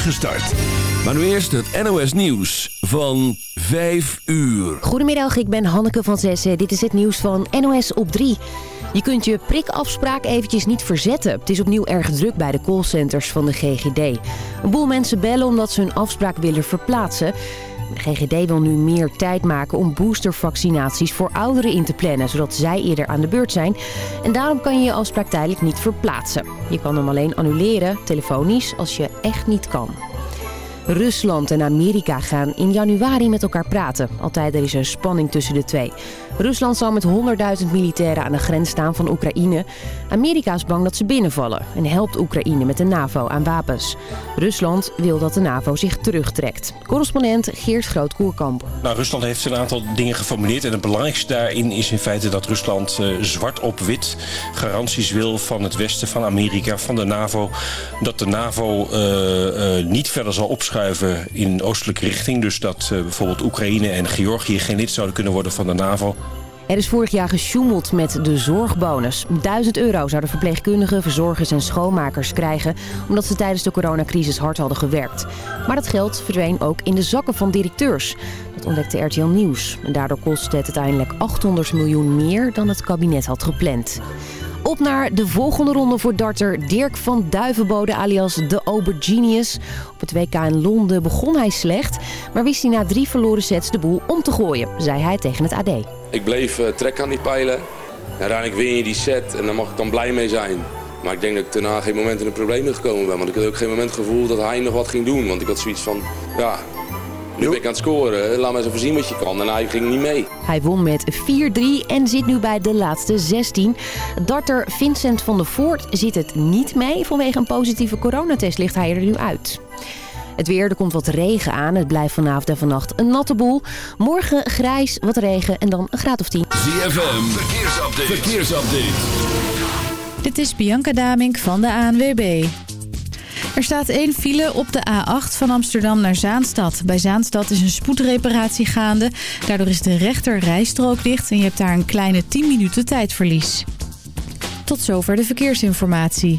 start. Maar nu eerst het NOS Nieuws van 5 uur. Goedemiddag, ik ben Hanneke van Zessen. Dit is het nieuws van NOS op 3. Je kunt je prikafspraak eventjes niet verzetten. Het is opnieuw erg druk bij de callcenters van de GGD. Een boel mensen bellen omdat ze hun afspraak willen verplaatsen. GGD wil nu meer tijd maken om boostervaccinaties voor ouderen in te plannen, zodat zij eerder aan de beurt zijn. En daarom kan je je afspraak tijdelijk niet verplaatsen. Je kan hem alleen annuleren, telefonisch, als je echt niet kan. Rusland en Amerika gaan in januari met elkaar praten. Altijd er is er spanning tussen de twee. Rusland zal met 100.000 militairen aan de grens staan van Oekraïne. Amerika is bang dat ze binnenvallen en helpt Oekraïne met de NAVO aan wapens. Rusland wil dat de NAVO zich terugtrekt. Correspondent Geert Groot-Koerkamp. Nou, Rusland heeft een aantal dingen geformuleerd. En het belangrijkste daarin is in feite dat Rusland uh, zwart op wit garanties wil van het westen, van Amerika, van de NAVO. Dat de NAVO uh, uh, niet verder zal opschuiven in oostelijke richting. Dus dat bijvoorbeeld Oekraïne en Georgië geen lid zouden kunnen worden van de NAVO. Er is vorig jaar gesjoemeld met de zorgbonus. 1000 euro zouden verpleegkundigen, verzorgers en schoonmakers krijgen... omdat ze tijdens de coronacrisis hard hadden gewerkt. Maar dat geld verdween ook in de zakken van directeurs. Dat ontdekte RTL Nieuws. En daardoor kostte het uiteindelijk 800 miljoen meer dan het kabinet had gepland. Op naar de volgende ronde voor darter Dirk van Duivenbode alias de Aubergenius. Op het WK in Londen begon hij slecht, maar wist hij na drie verloren sets de boel om te gooien, zei hij tegen het AD. Ik bleef uh, trek aan die pijlen. Uiteindelijk win je die set en daar mag ik dan blij mee zijn. Maar ik denk dat ik daarna geen moment in een probleem gekomen ben. Want ik had ook geen moment gevoel dat hij nog wat ging doen. Want ik had zoiets van, ja, nu ben ik aan het scoren. Laat maar eens even zien wat je kan. En hij ging niet mee. Hij won met 4-3 en zit nu bij de laatste 16. Darter Vincent van der Voort zit het niet mee. Vanwege een positieve coronatest ligt hij er nu uit. Het weer, er komt wat regen aan. Het blijft vanavond en vannacht een natte boel. Morgen grijs, wat regen en dan een graad of 10. ZFM, verkeersupdate. verkeersupdate. Dit is Bianca Damink van de ANWB. Er staat één file op de A8 van Amsterdam naar Zaanstad. Bij Zaanstad is een spoedreparatie gaande. Daardoor is de rechter rijstrook dicht en je hebt daar een kleine 10 minuten tijdverlies. Tot zover de verkeersinformatie.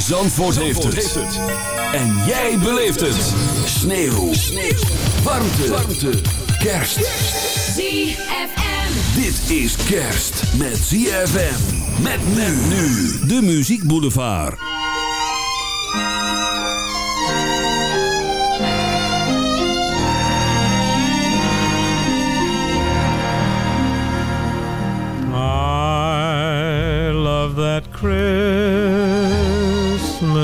Zandvoort, heeft, het. En jij beleeft het. Sneeuw. Sneeuw. Warmte. Warmte. Kerst. ZFM. Dit is kerst met ZFM. Met men nu. De Muziek Boulevard. I love that Christmas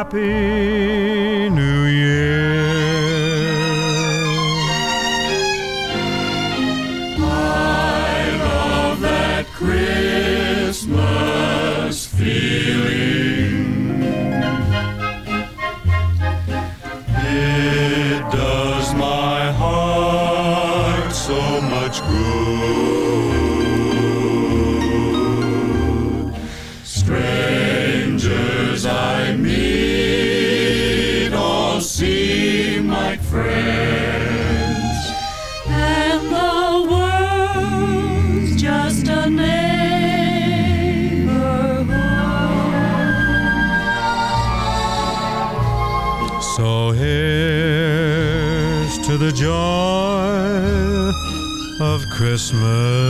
happy Christmas.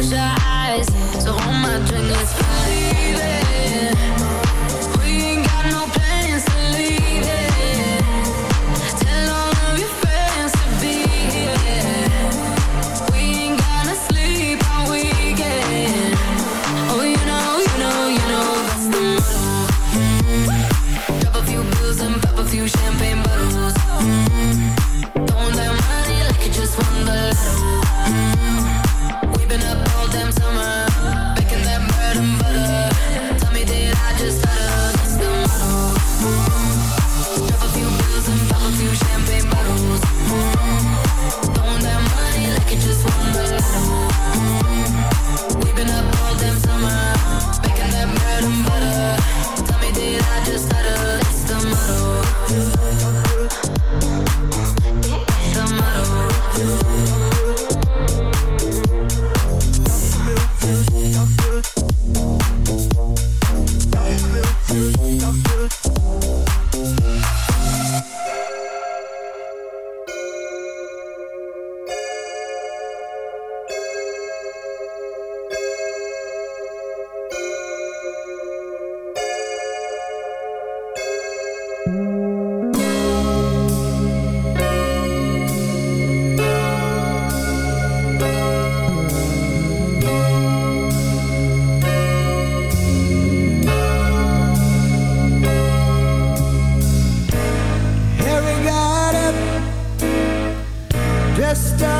close your eyes. So hold. best.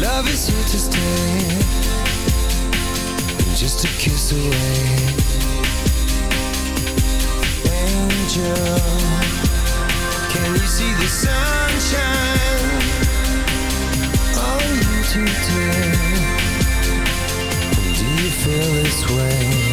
Love is here to stay. Just a kiss away. Angel Can you see the sunshine? All you to do Do you feel this way?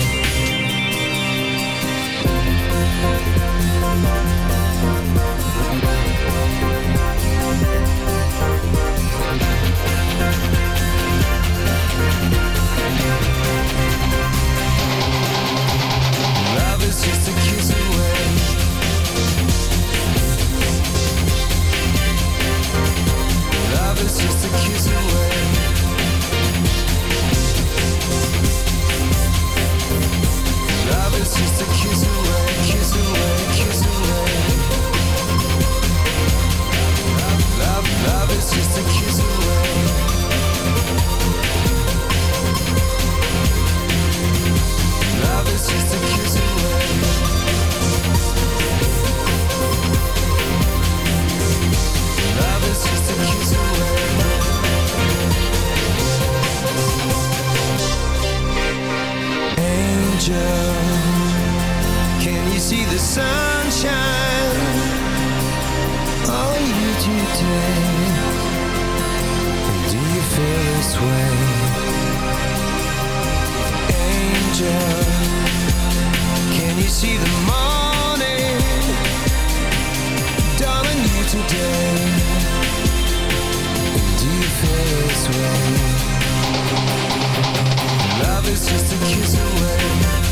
sunshine All you do today Do you feel this way? Angel Can you see the morning? Darling, you today Do you feel this way? Love is just a kiss away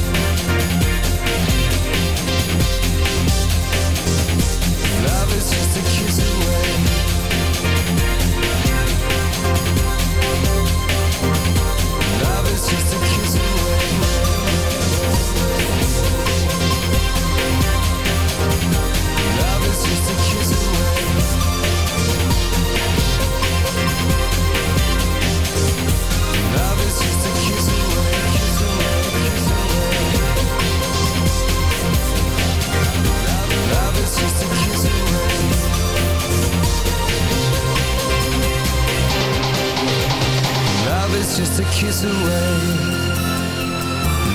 just a kiss away.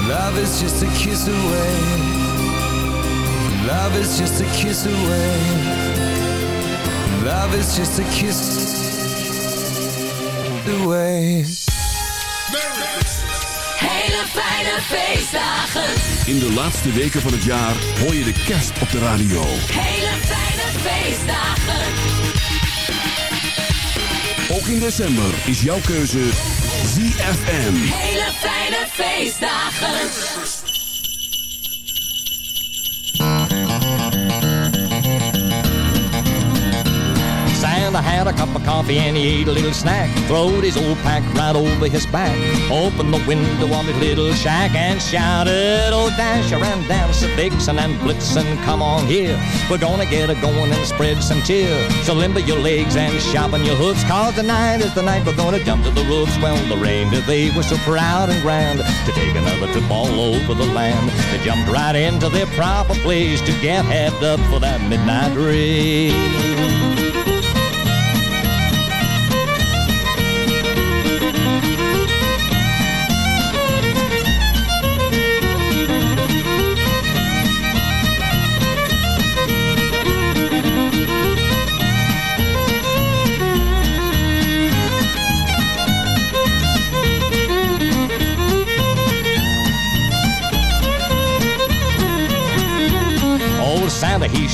Love is just a kiss away. Love is just a kiss away. Love is just a kiss away. Hele fijne feestdagen. In de laatste weken van het jaar hoor je de kerst op de radio. Hele fijne feestdagen. Ook in december is jouw keuze ZFM. Hele fijne feestdagen. Santa had a cup of coffee and he ate a little snack. Throwed his old pack right over his back. Opened the window of his little shack and shouted, Oh Dasher and Dancer, Vixen and Blitzen, come on here. We're gonna get a going and spread some cheer. So limber your legs and sharpen your hooves, cause tonight is the night we're gonna jump to the roofs. Well, the reindeer, they were so proud and grand to take another trip all over the land. They jumped right into their proper place to get head up for that midnight race.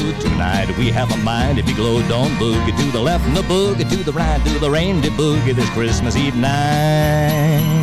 Tonight we have a mind if big load. Don't boogie to the left and the boogie to the right. Do the reindeer boogie this Christmas Eve night.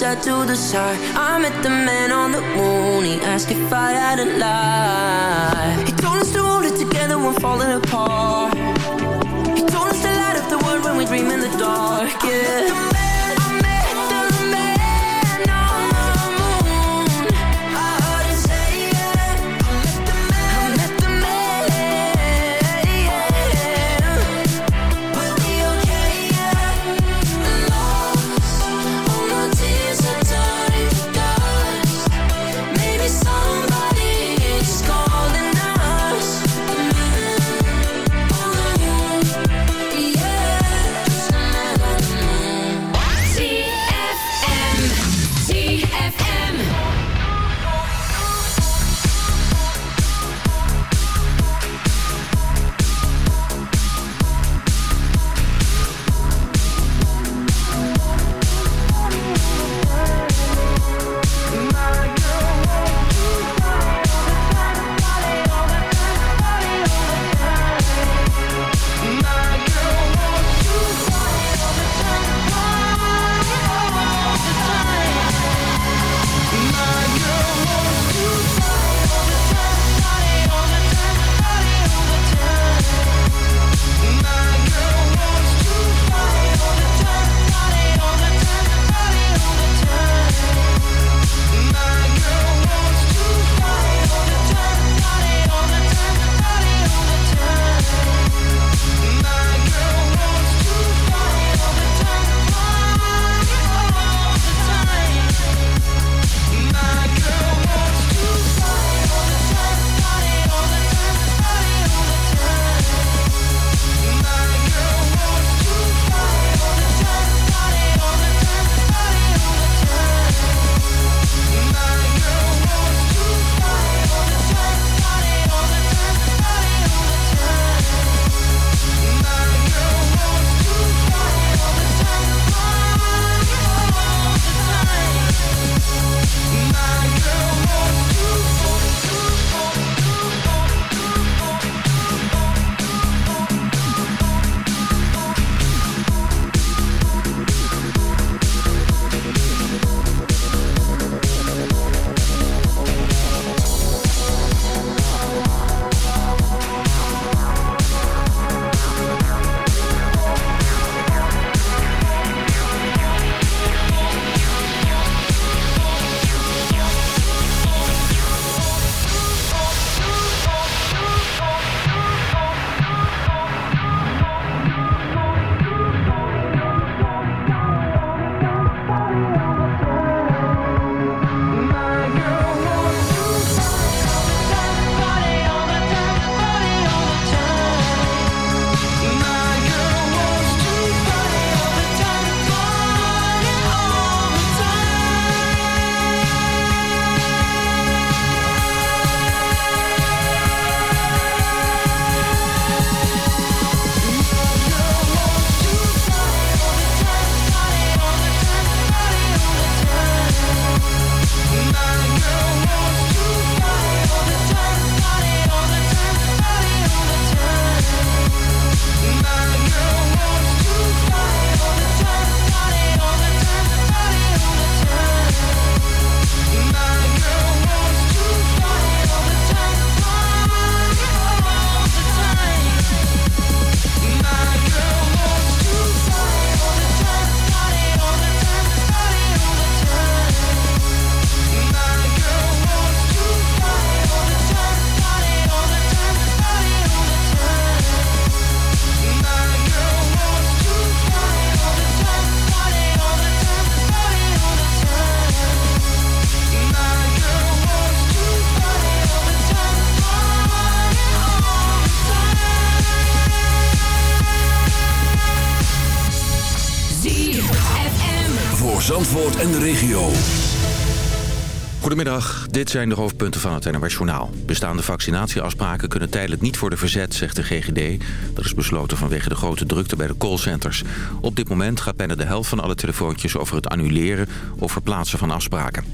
That to the side. I met the man on the moon. He asked if I had a lie. He told us to hold it together when falling apart. He told us to light up the world when we dream in the dark. Yeah. Dit zijn de hoofdpunten van het NOS Journaal. Bestaande vaccinatieafspraken kunnen tijdelijk niet worden verzet, zegt de GGD. Dat is besloten vanwege de grote drukte bij de callcenters. Op dit moment gaat bijna de helft van alle telefoontjes over het annuleren of verplaatsen van afspraken.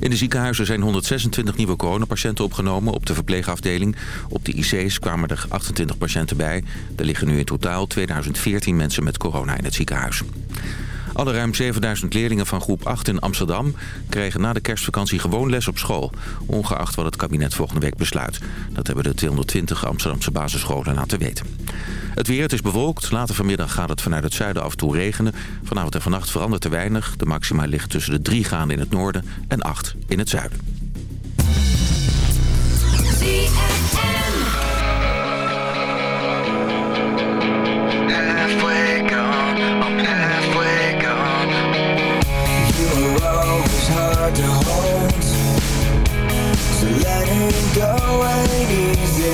In de ziekenhuizen zijn 126 nieuwe coronapatiënten opgenomen op de verpleegafdeling. Op de IC's kwamen er 28 patiënten bij. Er liggen nu in totaal 2014 mensen met corona in het ziekenhuis. Alle ruim 7000 leerlingen van groep 8 in Amsterdam kregen na de kerstvakantie gewoon les op school. Ongeacht wat het kabinet volgende week besluit. Dat hebben de 220 Amsterdamse basisscholen laten weten. Het weer, het is bewolkt. Later vanmiddag gaat het vanuit het zuiden af en toe regenen. Vanavond en vannacht verandert te weinig. De maxima ligt tussen de 3 graden in het noorden en 8 in het zuiden.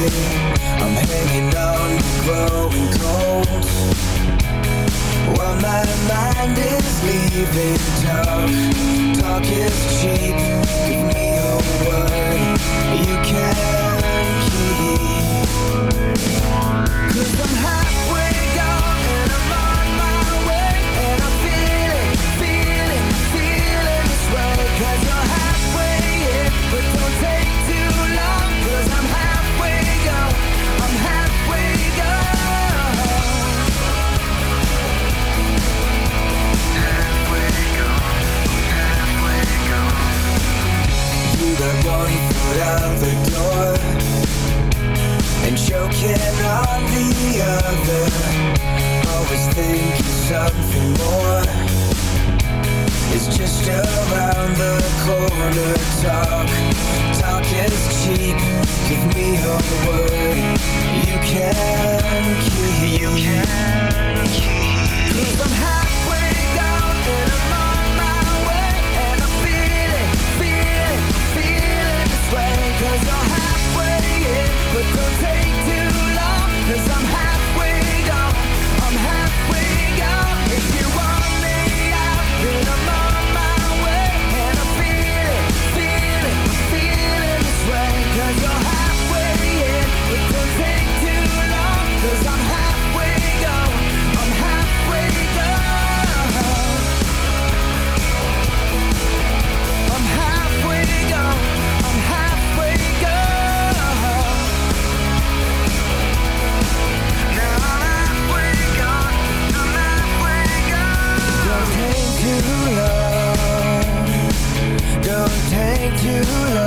I'm hanging on growing cold. While my mind is leaving dark. Talk is cheap, give me a word. You can keep. Cause I'm halfway gone and I'm I'm foot out the door And choking on the other. Always thinking something more. Is just around the corner Talk, talk is cheap. Give me a word. You can, you you can. Cause I'm halfway in, but don't take too long. Don't take too long.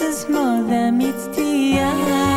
is more than meets the eye.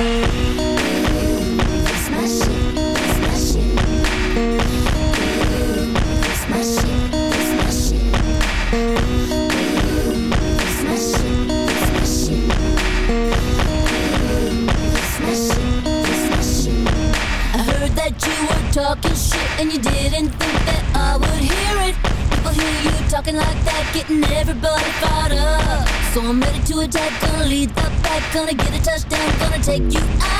Thank you. Take you out.